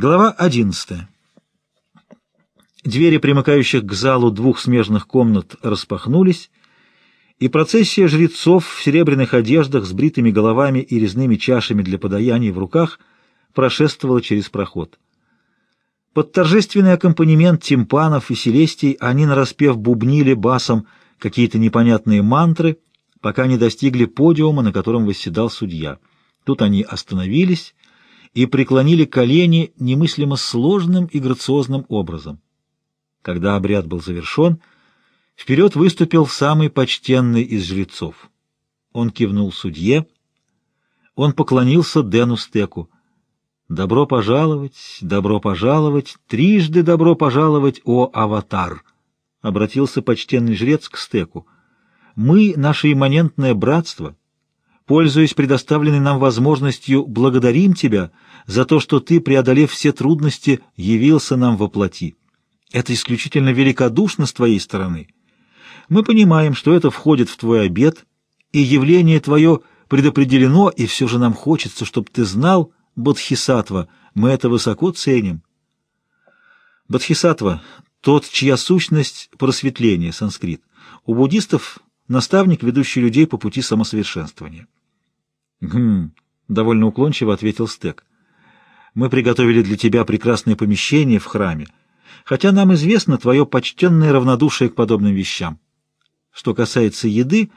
Глава 11. Двери, примыкающих к залу двух смежных комнат, распахнулись, и процессия жрецов в серебряных одеждах с бритыми головами и резными чашами для подаяний в руках прошествовала через проход. Под торжественный аккомпанемент тимпанов и селестий они нараспев бубнили басом какие-то непонятные мантры, пока не достигли подиума, на котором восседал судья. Тут они остановились и преклонили колени немыслимо сложным и грациозным образом. Когда обряд был завершен, вперед выступил самый почтенный из жрецов. Он кивнул судье, он поклонился Дену Стеку. «Добро пожаловать, добро пожаловать, трижды добро пожаловать, о аватар!» — обратился почтенный жрец к Стеку. «Мы, наше имманентное братство, пользуясь предоставленной нам возможностью, благодарим тебя за то, что ты, преодолев все трудности, явился нам во плоти. Это исключительно великодушно с твоей стороны. Мы понимаем, что это входит в твой обет, и явление твое предопределено, и все же нам хочется, чтобы ты знал, Бодхисаттва, мы это высоко ценим. Бодхисаттва — тот, чья сущность — просветление, санскрит. У буддистов — наставник, ведущий людей по пути самосовершенствования. «Гм», — довольно уклончиво ответил Стек. «Мы приготовили для тебя прекрасное помещение в храме, хотя нам известно твое почтенное равнодушие к подобным вещам. Что касается еды,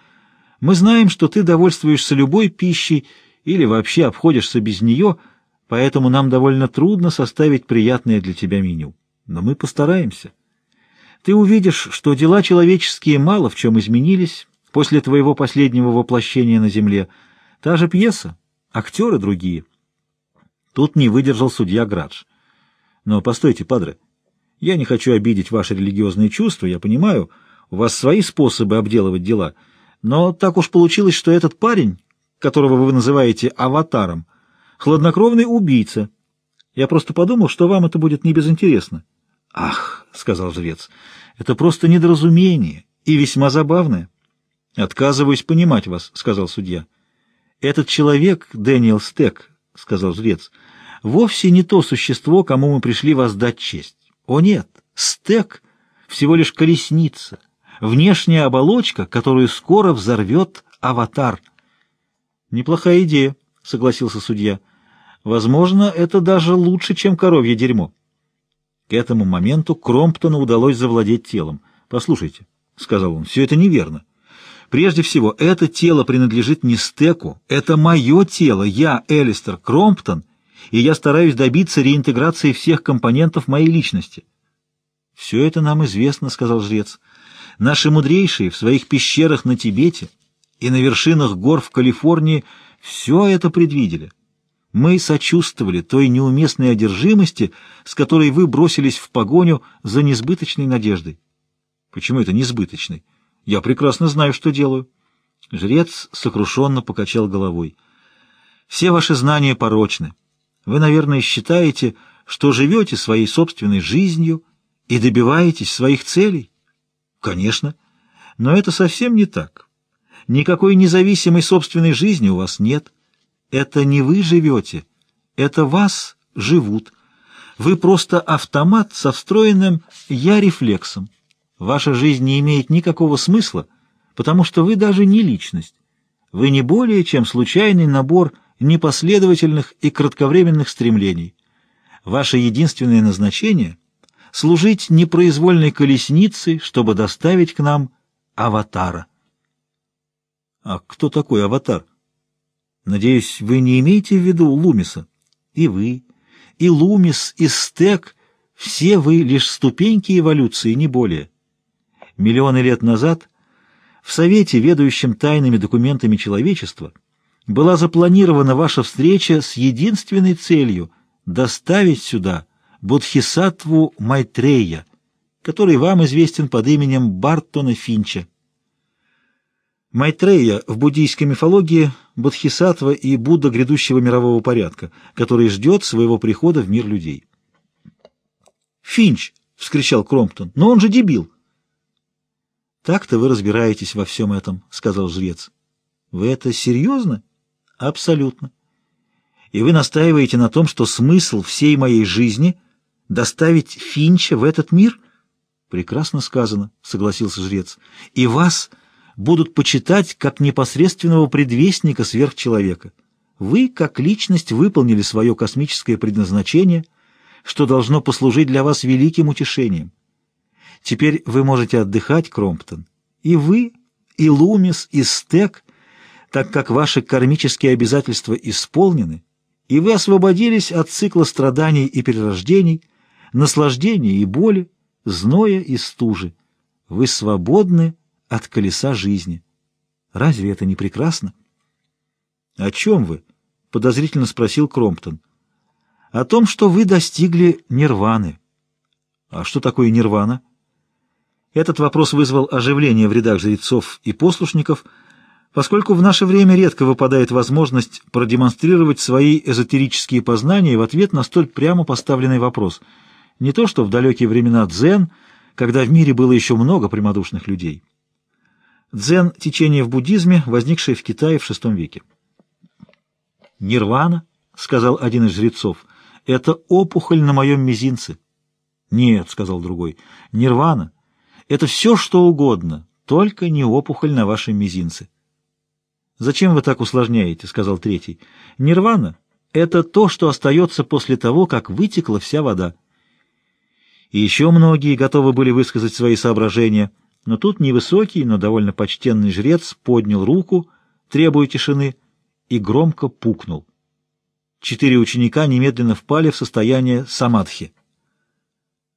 мы знаем, что ты довольствуешься любой пищей или вообще обходишься без нее, поэтому нам довольно трудно составить приятное для тебя меню. Но мы постараемся. Ты увидишь, что дела человеческие мало в чем изменились после твоего последнего воплощения на земле — Та же пьеса, актеры другие. Тут не выдержал судья Градж. Но постойте, падре, я не хочу обидеть ваши религиозные чувства, я понимаю, у вас свои способы обделывать дела, но так уж получилось, что этот парень, которого вы называете аватаром, хладнокровный убийца. Я просто подумал, что вам это будет не безинтересно. — Ах, — сказал жрец, — это просто недоразумение и весьма забавное. — Отказываюсь понимать вас, — сказал судья. «Этот человек, Дэниел Стек, — сказал жрец, — вовсе не то существо, кому мы пришли воздать честь. О нет, Стек — всего лишь колесница, внешняя оболочка, которую скоро взорвет аватар». «Неплохая идея», — согласился судья. «Возможно, это даже лучше, чем коровье дерьмо». К этому моменту Кромптону удалось завладеть телом. «Послушайте», — сказал он, — «все это неверно. Прежде всего, это тело принадлежит не стеку, это мое тело, я Элистер Кромптон, и я стараюсь добиться реинтеграции всех компонентов моей личности. «Все это нам известно», — сказал жрец. «Наши мудрейшие в своих пещерах на Тибете и на вершинах гор в Калифорнии все это предвидели. Мы сочувствовали той неуместной одержимости, с которой вы бросились в погоню за несбыточной надеждой». «Почему это несбыточной?» Я прекрасно знаю, что делаю. Жрец сокрушенно покачал головой. Все ваши знания порочны. Вы, наверное, считаете, что живете своей собственной жизнью и добиваетесь своих целей. Конечно, но это совсем не так. Никакой независимой собственной жизни у вас нет. Это не вы живете, это вас живут. Вы просто автомат со встроенным «я-рефлексом». Ваша жизнь не имеет никакого смысла, потому что вы даже не личность. Вы не более чем случайный набор непоследовательных и кратковременных стремлений. Ваше единственное назначение — служить непроизвольной колесницей, чтобы доставить к нам аватара. А кто такой аватар? Надеюсь, вы не имеете в виду Лумиса? И вы, и Лумис, и Стек — все вы лишь ступеньки эволюции, не более. Миллионы лет назад в Совете, ведающем тайными документами человечества, была запланирована ваша встреча с единственной целью — доставить сюда Бодхисаттву Майтрея, который вам известен под именем Бартона Финча. Майтрея в буддийской мифологии — Бодхисаттва и Будда грядущего мирового порядка, который ждет своего прихода в мир людей. «Финч!» — вскричал Кромптон. «Но он же дебил!» «Так-то вы разбираетесь во всем этом», — сказал жрец. «Вы это серьезно?» «Абсолютно. И вы настаиваете на том, что смысл всей моей жизни — доставить Финча в этот мир? Прекрасно сказано, — согласился жрец. И вас будут почитать как непосредственного предвестника сверхчеловека. Вы, как личность, выполнили свое космическое предназначение, что должно послужить для вас великим утешением. Теперь вы можете отдыхать, Кромптон. И вы, и Лумис, и Стек, так как ваши кармические обязательства исполнены, и вы освободились от цикла страданий и перерождений, наслаждения и боли, зноя и стужи. Вы свободны от колеса жизни. Разве это не прекрасно? — О чем вы? — подозрительно спросил Кромптон. — О том, что вы достигли нирваны. — А что такое нирвана? Этот вопрос вызвал оживление в рядах жрецов и послушников, поскольку в наше время редко выпадает возможность продемонстрировать свои эзотерические познания в ответ на столь прямо поставленный вопрос. Не то что в далекие времена дзен, когда в мире было еще много прямодушных людей. Дзен — течение в буддизме, возникшее в Китае в VI веке. «Нирвана», — сказал один из жрецов, — «это опухоль на моем мизинце». «Нет», — сказал другой, — «нирвана — это все, что угодно, только не опухоль на вашем мизинце». «Зачем вы так усложняете?» — сказал третий. «Нирвана — это то, что остается после того, как вытекла вся вода». И еще многие готовы были высказать свои соображения, но тут невысокий, но довольно почтенный жрец поднял руку, требуя тишины, и громко пукнул. Четыре ученика немедленно впали в состояние самадхи,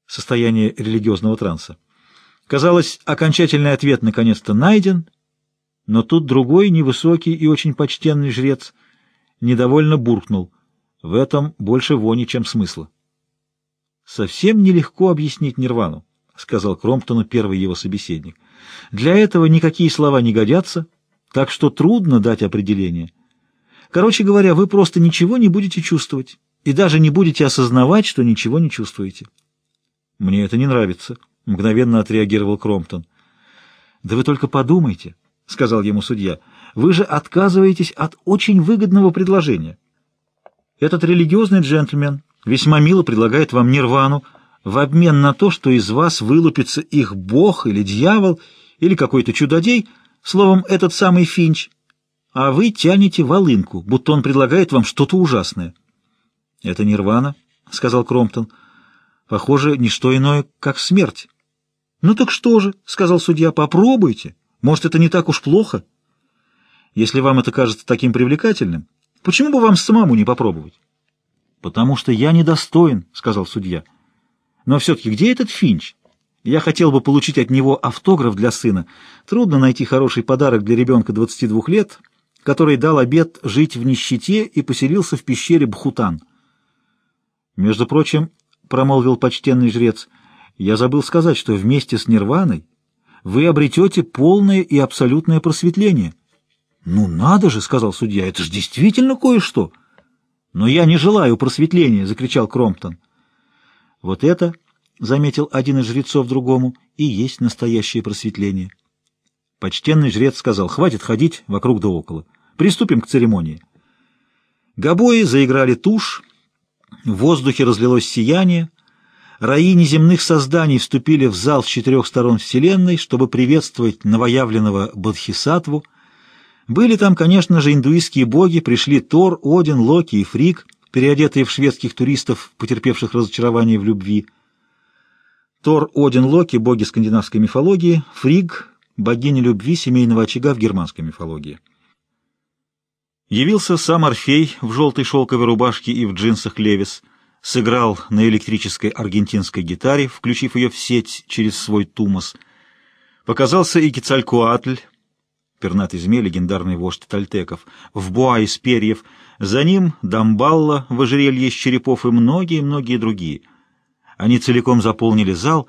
состояние религиозного транса. Казалось, окончательный ответ наконец-то найден, но тут другой, невысокий и очень почтенный жрец недовольно буркнул. В этом больше вони, чем смысла. «Совсем нелегко объяснить нирвану», — сказал Кромптону первый его собеседник. «Для этого никакие слова не годятся, так что трудно дать определение». Короче говоря, вы просто ничего не будете чувствовать и даже не будете осознавать, что ничего не чувствуете. Мне это не нравится, мгновенно отреагировал Кромптон. Да вы только подумайте, сказал ему судья. Вы же отказываетесь от очень выгодного предложения. Этот религиозный джентльмен весьма мило предлагает вам нирвану в обмен на то, что из вас вылупится их бог или дьявол или какой-то чудодей, словом, этот самый Финч, а вы тянете волынку, будто он предлагает вам что-то ужасное. — Это нирвана, — сказал Кромптон. — Похоже, не что иное, как смерть. — Ну так что же, — сказал судья, — попробуйте. Может, это не так уж плохо? Если вам это кажется таким привлекательным, почему бы вам самому не попробовать? — Потому что я недостоин, — сказал судья. — Но все-таки где этот Финч? Я хотел бы получить от него автограф для сына. Трудно найти хороший подарок для ребенка 22 лет — который дал обет жить в нищете и поселился в пещере Бхутан. «Между прочим, — промолвил почтенный жрец, — я забыл сказать, что вместе с нирваной вы обретете полное и абсолютное просветление». «Ну надо же!» — сказал судья, — «это же действительно кое-что!» «Но я не желаю просветления!» — закричал Кромптон. «Вот это, — заметил один из жрецов другому, — и есть настоящее просветление». Почтенный жрец сказал, «Хватит ходить вокруг да около. Приступим к церемонии. Гобои заиграли тушь, в воздухе разлилось сияние, раи неземных созданий вступили в зал с четырех сторон Вселенной, чтобы приветствовать новоявленного Бодхисаттву. Были там, конечно же, индуистские боги, пришли Тор, Один, Локи и Фрик, переодетые в шведских туристов, потерпевших разочарование в любви. Тор, Один, Локи — боги скандинавской мифологии, Фриг — богиня любви семейного очага в германской мифологии. Явился сам Орфей в желтой шелковой рубашке и в джинсах Левис, сыграл на электрической аргентинской гитаре, включив ее в сеть через свой тумос. Показался и Кецалькуатль, пернатый змей, легендарный вождь тальтеков, в буа из перьев, за ним Дамбалла в ожерелье из черепов и многие-многие другие. Они целиком заполнили зал,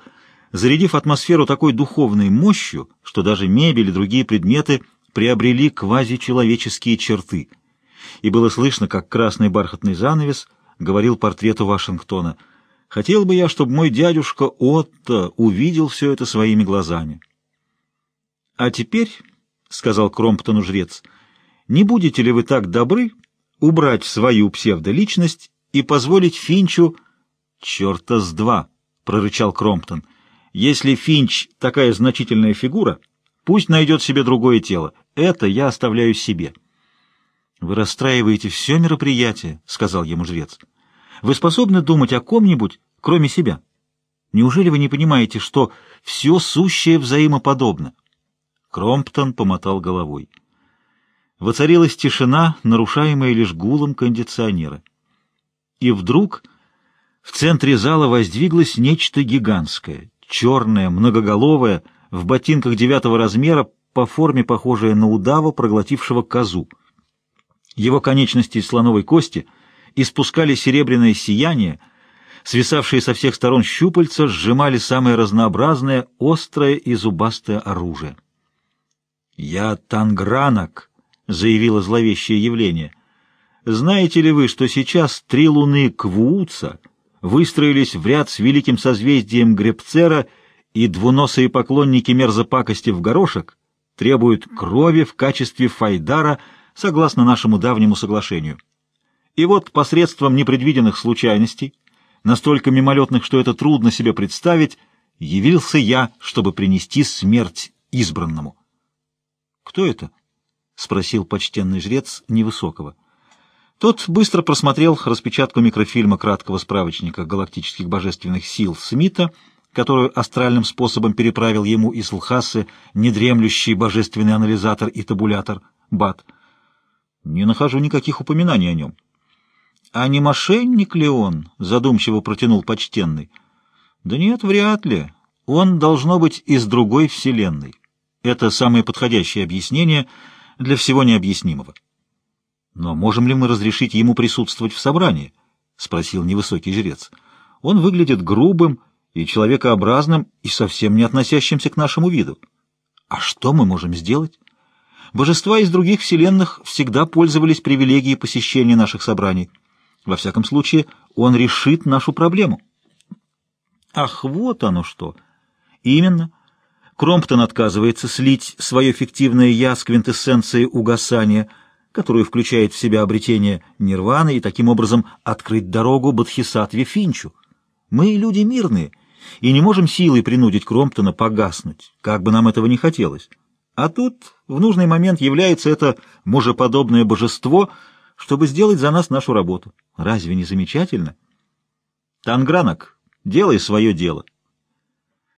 зарядив атмосферу такой духовной мощью, что даже мебель и другие предметы — приобрели квазичеловеческие черты, и было слышно, как красный бархатный занавес говорил портрету Вашингтона. «Хотел бы я, чтобы мой дядюшка Отто увидел все это своими глазами». «А теперь, — сказал Кромптону жрец, — не будете ли вы так добры убрать свою псевдоличность и позволить Финчу... «Черта с два!» — прорычал Кромптон. «Если Финч такая значительная фигура, пусть найдет себе другое тело. Это я оставляю себе». «Вы расстраиваете все мероприятие», — сказал ему жрец. «Вы способны думать о ком-нибудь, кроме себя? Неужели вы не понимаете, что все сущее взаимоподобно?» Кромптон помотал головой. Воцарилась тишина, нарушаемая лишь гулом кондиционера. И вдруг в центре зала воздвиглось нечто гигантское, черное, многоголовое, в ботинках девятого размера, по форме похожее на удава, проглотившего козу. Его конечности из слоновой кости испускали серебряное сияние, свисавшие со всех сторон щупальца сжимали самое разнообразное, острое и зубастое оружие. «Я Тангранок», — заявило зловещее явление. «Знаете ли вы, что сейчас три луны Квууца выстроились в ряд с великим созвездием Гребцера и двуносые поклонники мерзопакости в горошек требуют крови в качестве файдара согласно нашему давнему соглашению? И вот посредством непредвиденных случайностей, настолько мимолетных, что это трудно себе представить, явился я, чтобы принести смерть избранному». «Кто это?» — спросил почтенный жрец невысокого. Тот быстро просмотрел распечатку микрофильма краткого справочника галактических божественных сил Смита, которую астральным способом переправил ему из Лхасы недремлющий божественный анализатор и табулятор БАТ. Не нахожу никаких упоминаний о нем. «А не мошенник ли он?» — задумчиво протянул почтенный. «Да нет, вряд ли. Он должно быть из другой вселенной». Это самое подходящее объяснение для всего необъяснимого. «Но можем ли мы разрешить ему присутствовать в собрании?» — спросил невысокий жрец. «Он выглядит грубым и человекообразным и совсем не относящимся к нашему виду. А что мы можем сделать? Божества из других вселенных всегда пользовались привилегией посещения наших собраний. Во всяком случае, он решит нашу проблему». «Ах, вот оно что!» «Именно. Кромптон отказывается слить свое фиктивное «я» с квинтэссенцией угасания, которую включает в себя обретение нирваны и таким образом открыть дорогу Бодхисаттве Финчу. Мы люди мирные и не можем силой принудить Кромптона погаснуть, как бы нам этого не хотелось. А тут в нужный момент является это мужеподобное божество, чтобы сделать за нас нашу работу. Разве не замечательно? Тангранок, делай свое дело.